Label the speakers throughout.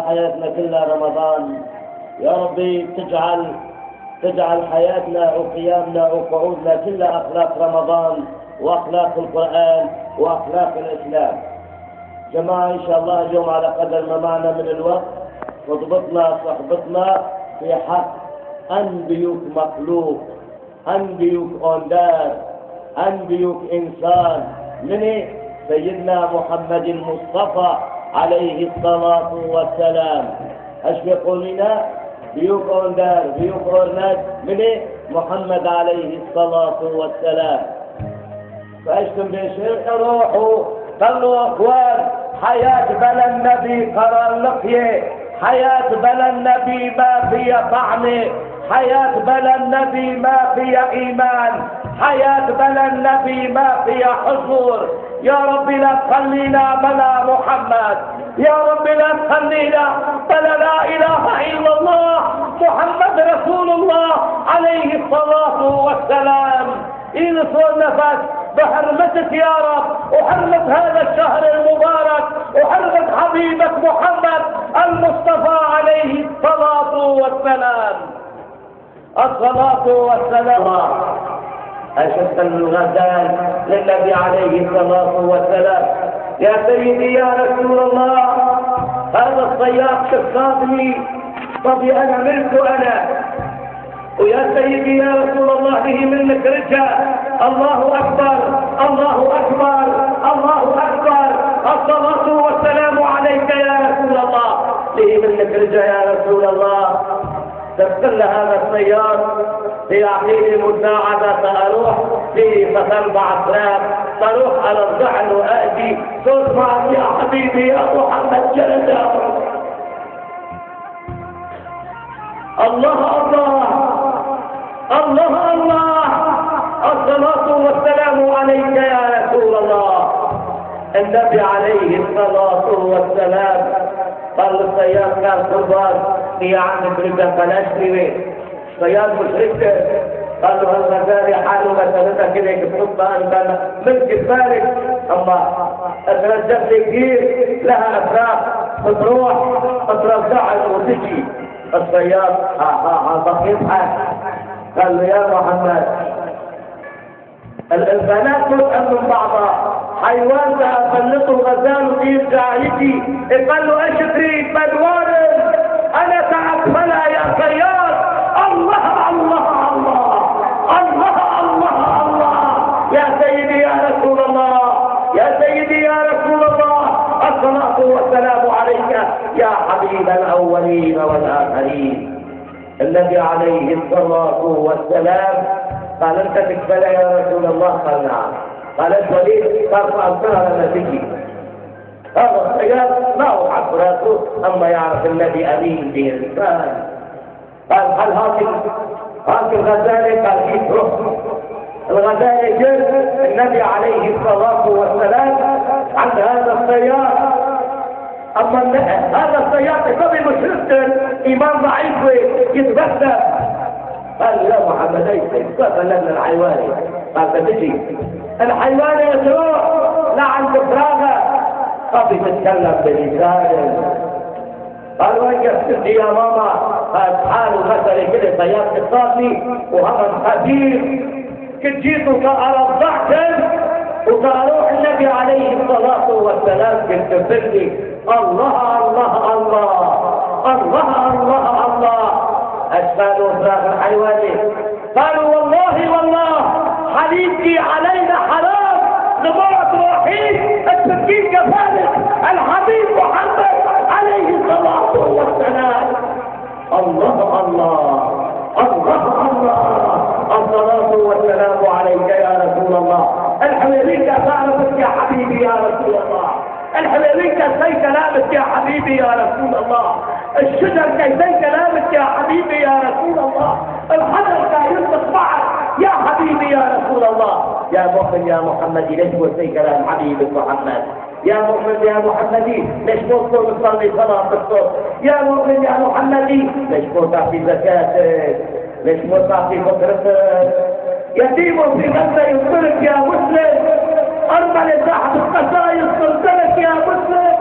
Speaker 1: حياتنا كلها رمضان. يا ربي تجعل تجعل حياتنا وقيامنا وقعودنا كلها أخلاق رمضان وأخلاق القرآن وأخلاق الإسلام. جماعة إن شاء الله اليوم على قدر ما معنا من الوقت خطبتنا صحبتنا في حق. أنبيوك مخلوق أنبيوك أوندار أنبيوك إنسان. من سيدنا محمد المصطفى. عليه الصلاة والسلام. بيقول لنا بيوك أوندار بيوك أورناد من محمد عليه الصلاة والسلام. فايش بيشير روحوا قالوا أخوان. حياة بلا النبي قرار لقية. حياة بلا النبي ما فيها طعمه حياة بلا النبي ما فيها إيمان. حياة بلا النبي ما فيها حضور. يا رب لا تخلينا بلا محمد. يا رب لا تخلينا بلا لا إله إلا الله. محمد رسول الله عليه الصلاة والسلام. ينصر نفس بحرمتك يا رب. وحرمة هذا الشهر المبارك. وحرمة حبيبك محمد المصطفى عليه الصلاة والسلام. الصلاة والسلام. أشد الغزال للنبي عليه الصلاة والسلام. يا سيدي يا رسول الله هذا الصياد شخصاتني طبي أنا ملك أنا. ويا سيدي يا رسول الله به منك رجال الله أكبر الله أكبر الله أكبر. الصلاة والسلام عليك يا رسول الله به منك رجال يا رسول الله. تستل هذا السيار ليعطيني مساعدة فأروح في فتربع أطراف فأروح على الزعل وأأتي تسمع يا حبيبي يا محمد جلد الله الله الله الله الصلاة والسلام عليك يا رسول الله. النبي عليه الصلاة والسلام قال الصياد كان قربان عندك رجل بلاش ليه صياد مشرك قال له هالغزالي حاله مثلتها كده بتحطها انت ملك بالك أما اترجت كثير لها افراق بتروح بترجع وتجي الصياد ها ها ها بقيتها قال له يا محمد البنات تفهم من بعضها حيوان فلته الغزال ويرجع يجي قال له إيش تريد أنا تعبتها يا صياد الله الله الله. الله الله الله. يا سيدي يا رسول الله. يا سيدي يا رسول الله. الصلاة والسلام عليك يا حبيب الأولين والآخرين. النبي عليه الصلاة والسلام. قال انت تقبل يا رسول الله؟ قال نعم. قال الوليد قال فأنتها لما هذا الصياد ما هو عبراته أما يعرف النبي أمين بانسان قال هل هاك هاك الغزالة قال كيف روح الغزالة جل النبي عليه الصلاة والسلام عند هذا الصياد أما هذا الصياد قبل مشركة ايمان ضعيف يتبدل قال يا محمد إيش لنا الحيواني قال فتجي الحيواني يتروح لعن فراغه قبل تتكلم بلسانه. قال وين يفتح يا ماما حاله مثلا كده صياد قصاصي وهمم خفيف كنت جيت على الضحك وتروح النبي عليه الصلاة والسلام كنت بلي الله الله الله الله الله الله. أشبال فراغ الحيواني قالوا والله والله حديثي علينا التفكير كفالك الحبيب محمد عليه الصلاة والسلام. الله الله الله الله الصلاة والسلام عليك يا رسول الله. الحبيبين تعرفك يا حبيبي يا رسول الله. الحبيبين كيفي كلامك يا حبيبي يا رسول الله. الشجر كيفي كلامك يا حبيبي يا رسول الله. الحجر كيف تصبعك يا حبيبي يا رسول الله. يا مؤمن يا محمد ليش قلت كلام حبيبك محمد. يا مؤمن يا محمدي ليش تذكر تصلي صلاة الصبح؟ يا مؤمن يا محمدي ليش تعطي زكاتك ليش تعطي فطرتك يتيم في غزة يصبرك يا مسلم. أرمل تحت القصايد صرتلك يا مسلم.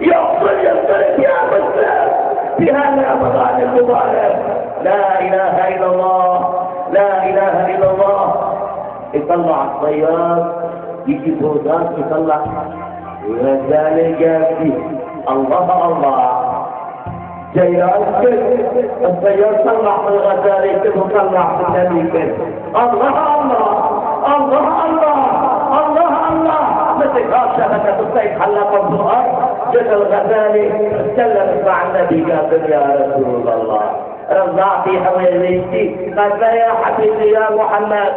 Speaker 1: يقصر يصبرك يا مسلم. في هذا رمضان المبارك. لا إله إلا الله. يطلع الصياد يجي فوزات يطلع. ولذلك جاء الله الله. جاي الصياد طلع من الغزال طلع في النبي الله الله. الله الله. الله الله. مسك شبكة الصيد حلقه في الأرض جد الغزالي تكلم مع النبي قال يا رسول الله. رضعتي حواليتي قال يا حبيبي يا محمد.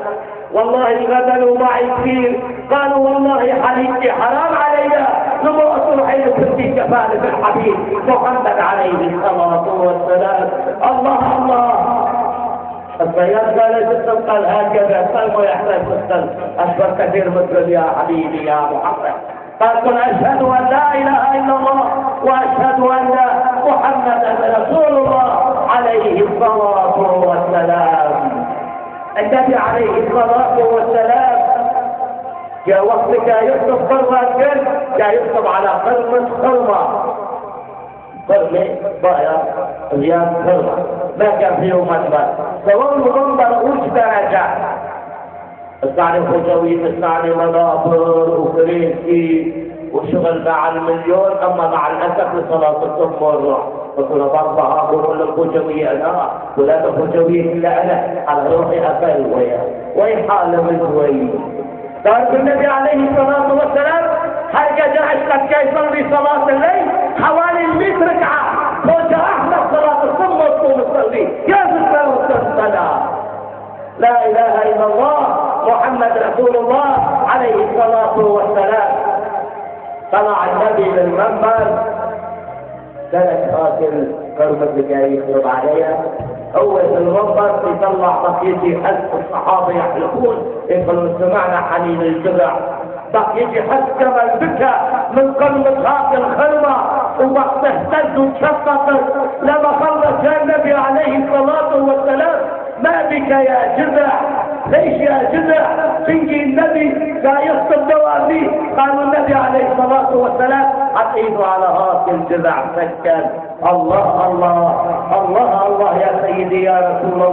Speaker 1: والله غدلوا معي كثير. قالوا والله حبيبتي حرام علي لما اصبح في كفالة الحبيب محمد عليه الصلاة والسلام. الله الله. الصياد قال جسم قال هكذا. قال ما يحتاج أشبه كثير مثل يا حبيبي يا محمد. قال قل أشهد أن لا إله إلا الله وأشهد أن محمدا رسول الله عليه الصلاة والسلام. النبي عليه الصلاة والسلام. جاء وقت كان يكتب الجن. كان يكتب على قرمة قرمة قرمة ضايع. رياض قرمة ما كان يوم أكبر سواء المنبر وش درجة. الثاني خوشوي الثاني مناظر وكريسي وشغل مع المليون أما مع الأسف لصلاة الصبح والروح قلت له برضها بقول الخشوية أنا ولا الخشوية إلا أنا. على روحي أقل ويا. وين حال من وين قال النبي عليه الصلاة والسلام حاجة جعش قد يصلي صلاة الليل؟ حوالي 100 ركعة. قلت أحمد صلاة الصبح وتقوم تصلي. يا ذكر الصلاة لا إله إلا الله محمد رسول الله عليه الصلاة والسلام. طلع النبي للمنبر ثلاث قاتل كرمة جاي يخرب عليها. هو في المنبر يطلع بقيتي حس الصحابة يحلقون يقولوا سمعنا حنين الجذع بقيتي حس كما البكى من قمة هاك الخلوة. ووقت اهتز وتشققت لما خلص النبي عليه الصلاة والسلام ما بك يا جذع ليش يا جذع تيجي النبي لا يخطب دوامي قالوا النبي عليه الصلاة والسلام حطيته على راس الجذع سكن الله الله الله الله يا سيدي يا رسول الله.